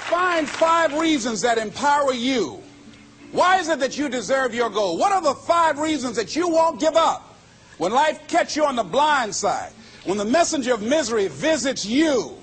find five reasons that empower you. Why is it that you deserve your goal? What are the five reasons that you won't give up when life catch you on the blind side? When the messenger of misery visits you,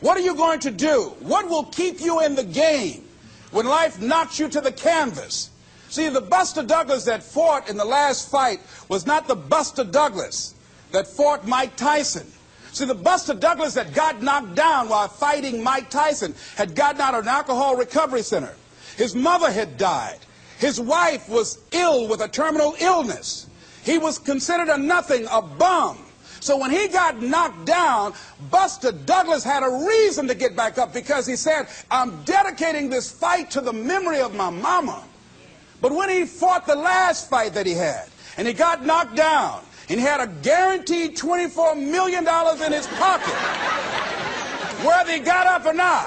what are you going to do? What will keep you in the game when life knocks you to the canvas? See, the Buster Douglas that fought in the last fight was not the Buster Douglas that fought Mike Tyson. See, the Buster Douglas that got knocked down while fighting Mike Tyson had gotten out of an alcohol recovery center. His mother had died. His wife was ill with a terminal illness. He was considered a nothing, a bum. So when he got knocked down, Buster Douglas had a reason to get back up because he said, I'm dedicating this fight to the memory of my mama. But when he fought the last fight that he had, and he got knocked down, and he had a guaranteed $24 million in his pocket, whether he got up or not,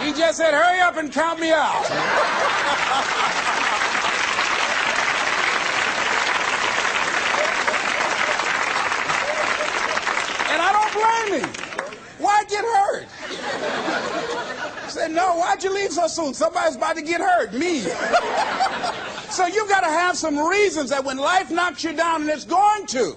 he just said, hurry up and count me out. And I don't blame him. Why get hurt? I said, no, why'd you leave so soon? Somebody's about to get hurt, me. So you've got to have some reasons that when life knocks you down, and it's going to,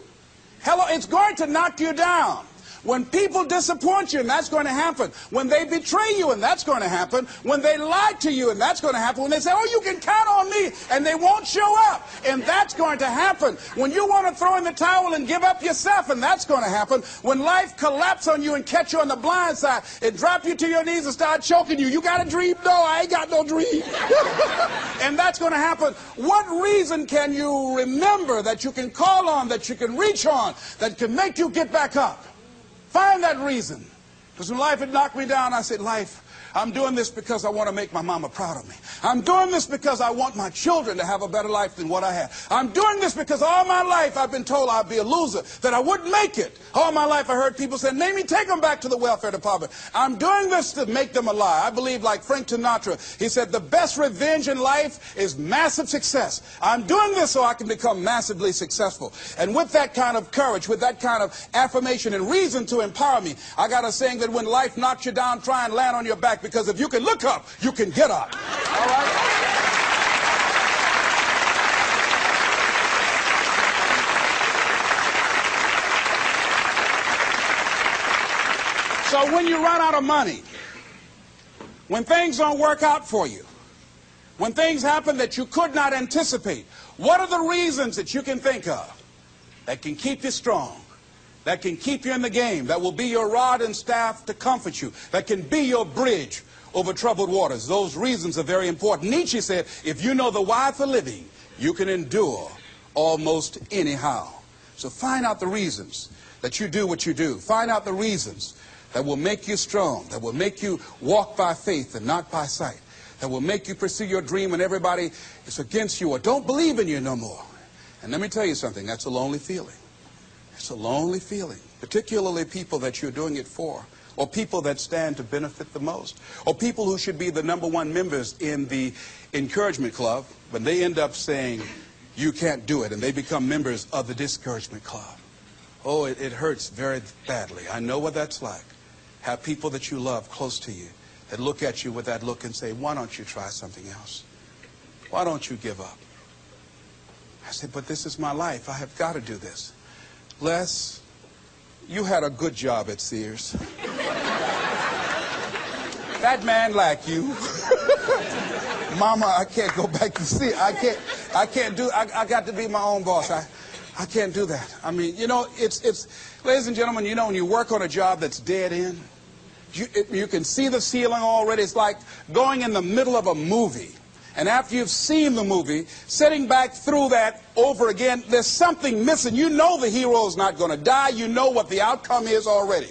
hello, it's going to knock you down. When people disappoint you, and that's going to happen. When they betray you, and that's going to happen. When they lie to you, and that's going to happen. When they say, oh, you can count on me, and they won't show up, and that's going to happen. When you want to throw in the towel and give up yourself, and that's going to happen. When life collapses on you and catch you on the blind side, and drop you to your knees and start choking you. You got a dream? No, I ain't got no dream. and that's going to happen. What reason can you remember that you can call on, that you can reach on, that can make you get back up? Find that reason. Because when life had knocked me down, I said, Life, I'm doing this because I want to make my mama proud of me. I'm doing this because I want my children to have a better life than what I had. I'm doing this because all my life I've been told I'd be a loser, that I wouldn't make it. All my life I heard people say, "Maybe take them back to the welfare department. I'm doing this to make them a lie. I believe like Frank Sinatra, he said, the best revenge in life is massive success. I'm doing this so I can become massively successful. And with that kind of courage, with that kind of affirmation and reason to empower me, I got a saying that when life knocks you down, try and land on your back because if you can look up, you can get up. All right? So when you run out of money, when things don't work out for you, when things happen that you could not anticipate, what are the reasons that you can think of that can keep you strong? That can keep you in the game, that will be your rod and staff to comfort you, that can be your bridge over troubled waters. Those reasons are very important. Nietzsche said, if you know the why for living, you can endure almost anyhow. So find out the reasons that you do what you do. Find out the reasons that will make you strong, that will make you walk by faith and not by sight, that will make you pursue your dream when everybody is against you or don't believe in you no more. And let me tell you something, that's a lonely feeling. It's a lonely feeling, particularly people that you're doing it for or people that stand to benefit the most, or people who should be the number one members in the encouragement club, but they end up saying, you can't do it, and they become members of the discouragement club. Oh, it, it hurts very badly. I know what that's like. Have people that you love close to you that look at you with that look and say, why don't you try something else? Why don't you give up? I said, but this is my life. I have got to do this. Les, you had a good job at Sears. that man like you. Mama, I can't go back to see. I can't. I can't do. I, I got to be my own boss. I, I can't do that. I mean, you know, it's it's. Ladies and gentlemen, you know, when you work on a job that's dead end, you it, you can see the ceiling already. It's like going in the middle of a movie. And after you've seen the movie, sitting back through that over again, there's something missing. You know the hero is not going to die. You know what the outcome is already.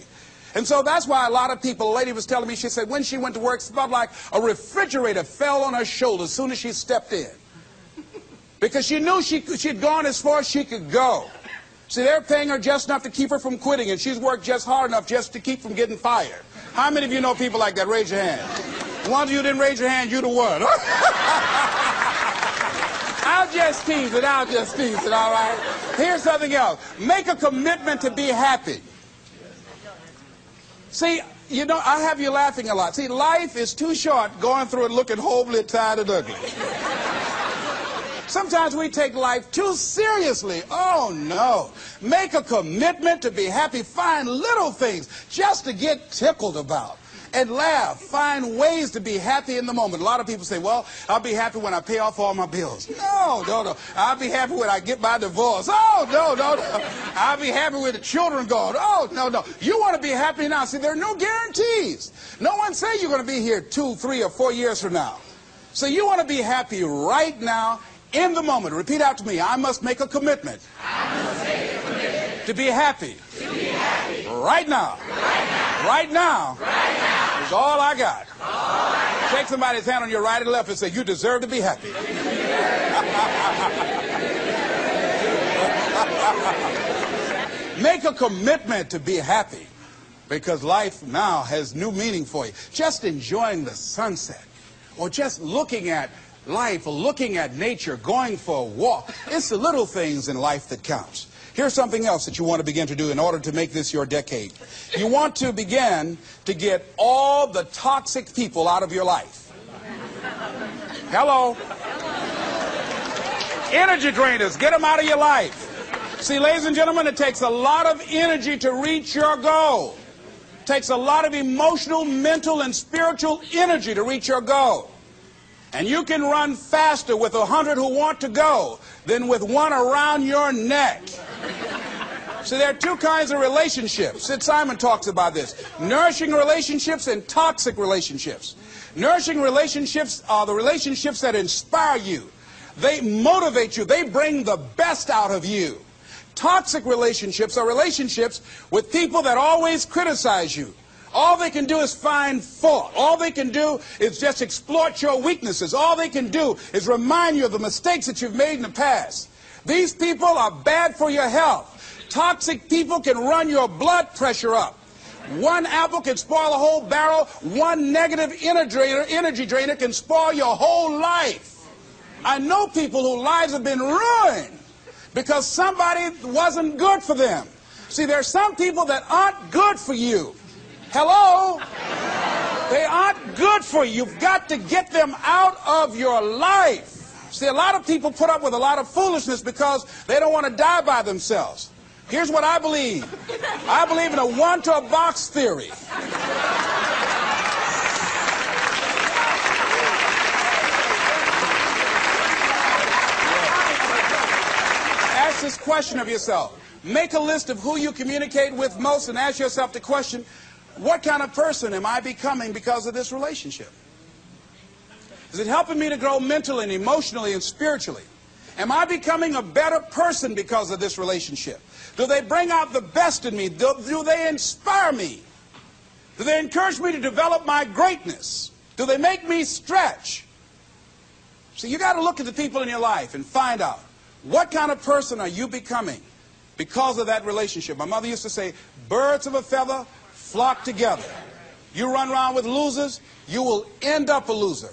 And so that's why a lot of people, a lady was telling me, she said when she went to work, it felt like a refrigerator fell on her shoulder as soon as she stepped in. Because she knew she, she'd gone as far as she could go. See, they're paying her just enough to keep her from quitting, and she's worked just hard enough just to keep from getting fired. How many of you know people like that? Raise your hand. One of you didn't raise your hand, you the one. I'll just tease it, I'll just tease it, all right? Here's something else. Make a commitment to be happy. See, You know, I have you laughing a lot. See, life is too short going through it looking homely, tired, and ugly. Sometimes we take life too seriously. Oh no. Make a commitment to be happy. Find little things just to get tickled about. And laugh. Find ways to be happy in the moment. A lot of people say, well, I'll be happy when I pay off all my bills. No, no, no. I'll be happy when I get my divorce. Oh, no, no, no. I'll be happy with the children gone. Oh, no, no. You want to be happy now. See, there are no guarantees. No one say you're going to be here two, three, or four years from now. So you want to be happy right now in the moment. Repeat out to me. I must make a commitment. Make a commitment to be happy. To be happy. Right now. Right now. Right now. Right now. Is all I got. All I got. Shake somebody's hand on your right and left and say, you deserve to be happy. Make a commitment to be happy because life now has new meaning for you. Just enjoying the sunset or just looking at life, looking at nature, going for a walk. It's the little things in life that counts. Here's something else that you want to begin to do in order to make this your decade. You want to begin to get all the toxic people out of your life. Hello. Energy drainers, get them out of your life. See, ladies and gentlemen, it takes a lot of energy to reach your goal. It takes a lot of emotional, mental, and spiritual energy to reach your goal. And you can run faster with a hundred who want to go than with one around your neck. So there are two kinds of relationships. Sid Simon talks about this. Nourishing relationships and toxic relationships. Nourishing relationships are the relationships that inspire you. They motivate you. They bring the best out of you. Toxic relationships are relationships with people that always criticize you. All they can do is find fault. All they can do is just exploit your weaknesses. All they can do is remind you of the mistakes that you've made in the past. These people are bad for your health. Toxic people can run your blood pressure up. One apple can spoil a whole barrel. One negative energy drainer, can spoil your whole life. I know people whose lives have been ruined because somebody wasn't good for them. See, there are some people that aren't good for you. Hello? They aren't good for you. You've got to get them out of your life. See, a lot of people put up with a lot of foolishness because they don't want to die by themselves. Here's what I believe. I believe in a one to a box theory. Ask this question of yourself. Make a list of who you communicate with most and ask yourself the question, what kind of person am I becoming because of this relationship? Is it helping me to grow mentally and emotionally and spiritually? Am I becoming a better person because of this relationship? Do they bring out the best in me? Do, do, they inspire me? Do they encourage me to develop my greatness? Do they make me stretch? So you got to look at the people in your life and find out what kind of person are you becoming because of that relationship. My mother used to say, birds of a feather flock together. You run around with losers, you will end up a loser.